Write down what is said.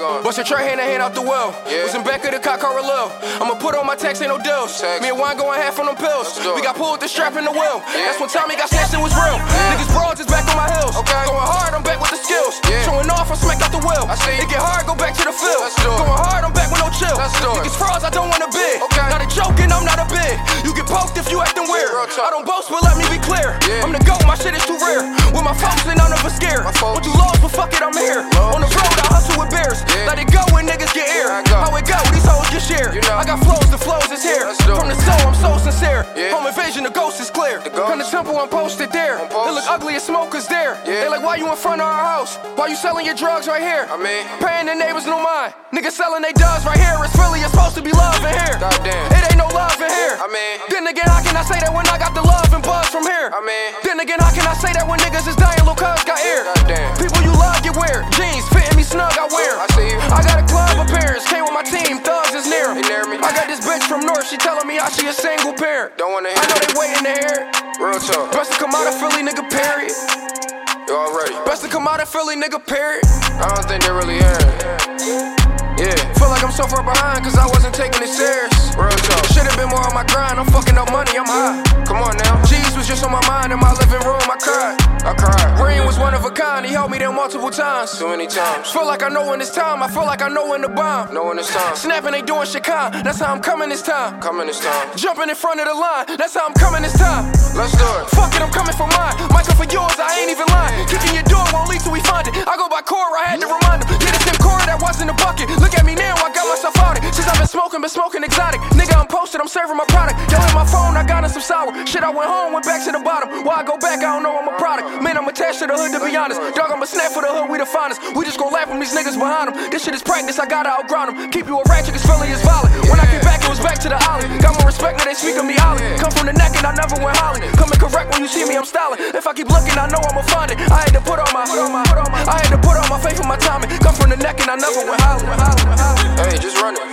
going? Bust your tray hand and hand out the well. Yeah. Was in back of the car, car Lil. I'ma put on my tax, ain't no deals. Tax. Me and wine going half on them pills. Let's do it. We got pulled with the strap in the wheel. Yeah. That's when Tommy got snatched, it was real. Niggas broads is back on my heels. Okay. Going hard, I'm back with the skills. Yeah. Showing off, I'm smacked out the wheel. I see. It get hard, go back to the field. Let's do it. Going hard, I'm back with no chill. Let's do it. Niggas frauds, I don't wanna be. Okay. Not a joking, I'm not a bid. You get poked if you acting weird. I don't boast, but let me be clear. Yeah. I'm the GOAT, my shit is too rare. With my folks and I'm never scared. Flows, is here. Let's do it. From the soul, I'm so sincere. Yeah. Home invasion, the ghost is clear. The ghost. To temple, I'm posted there. On post. It look ugly as smoke is there. Yeah. They like, why you in front of our house? Why you selling your drugs right here? I mean- paying the neighbors no mind. Niggas selling they does right here. It's really, it's supposed to be love in here. Goddamn. It ain't no love in here. I mean- then again, how can I say that when I got the love and buzz from here? I mean- then again, how can I say that when niggas is dying, little cuz got air? People you love get wear. Jeans fitting me snug, I wear. I see you. I got a club of parents, came with my team, this bitch from North, she telling me how she a single parent. Don't wanna hear I know they waiting to hear it. Real talk. Best to come out of Philly, nigga, period. You already. Best to come out of Philly, nigga, period. I don't think they really hearing. Yeah. Feel like I'm so far behind, cause I wasn't taking it serious. Real talk. Should've been more on my grind, I'm fucking up money, I'm high. Come on now. G's was just on my mind in my living room. I a kind, he helped me there multiple times. Too many times. Feel like I know when it's time, I feel like I know when to bomb. Know when it's time. Snapping, they doing shit kind, that's how I'm coming this time. Coming this time. Jumping in front of the line, that's how I'm coming this time. Let's do it. Fuck it, I'm coming for mine. Michael for yours, I ain't even lying. Kicking your door won't lead till we find it. I go by Kur, I had to remind him. Yeah, the same Kur that was in the bucket. Look at smoking, been smoking exotic. Nigga, I'm posted, I'm serving my product. Yo, in my phone, I got in some sour. Shit, I went home, went back to the bottom. Why I go back, I don't know, I'm a product. Man, I'm attached to the hood, to be honest. Dog, I'm a snap for the hood, we the finest. We just gon' laugh from these niggas behind them. This shit is practice, I gotta outground them. Keep you a ratchet, cause Philly is violent. When I get back, it was back to the alley. Got more respect when they speak of me ollie. Come from the neck and I never went holly. Coming correct when you see me, I'm styling. If I keep looking, I know I'ma find it. I had to put on my, I had to put on my faith and my timing. Come from the neck and I never went holly. Hey, just run it.